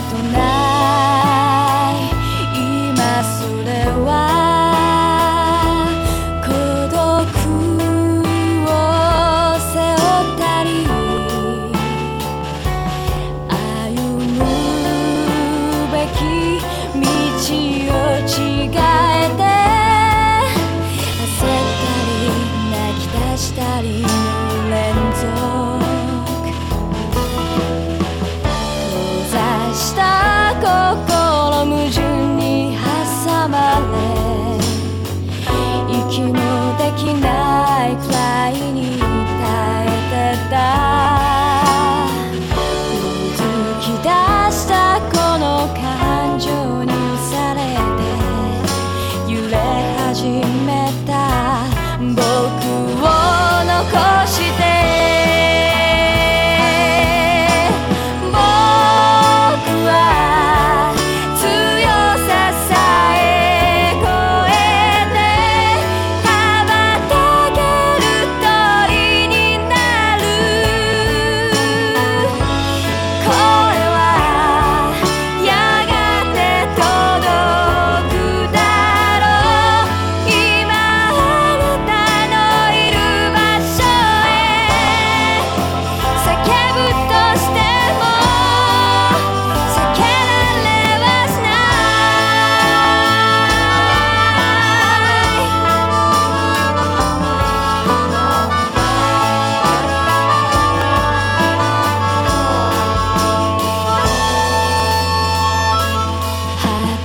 とない今それは孤独を背負ったり歩むべき道を違えて焦ったり泣き出したり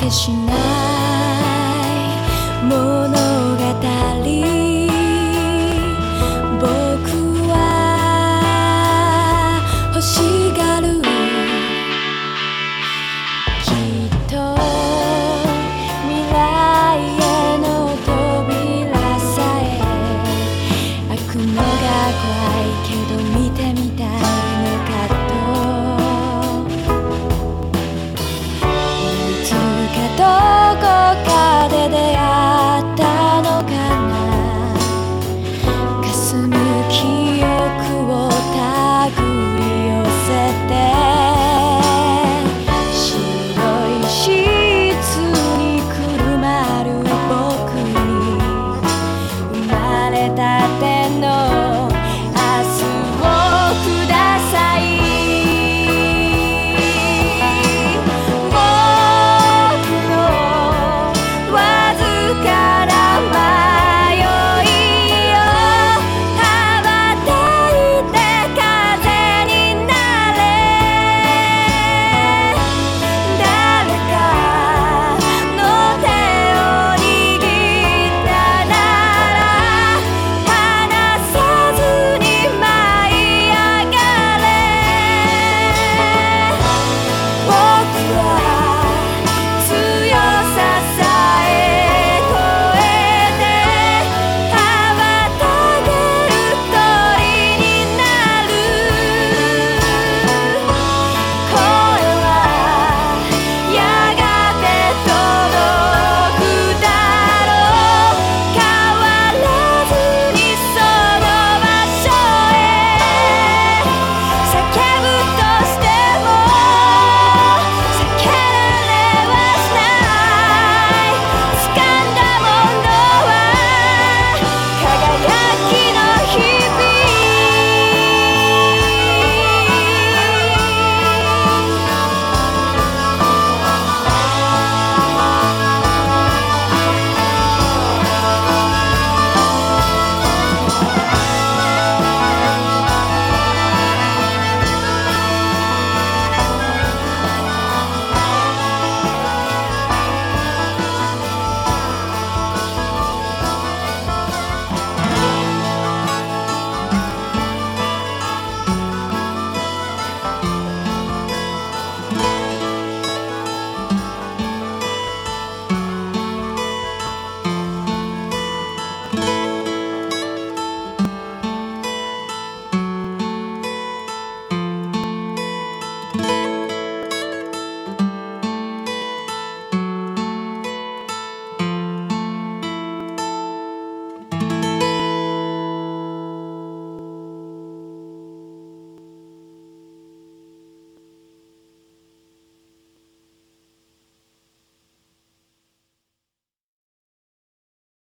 しない物語僕は欲しがる。きっと未来への扉さえ開くのが怖いけど見てみたい。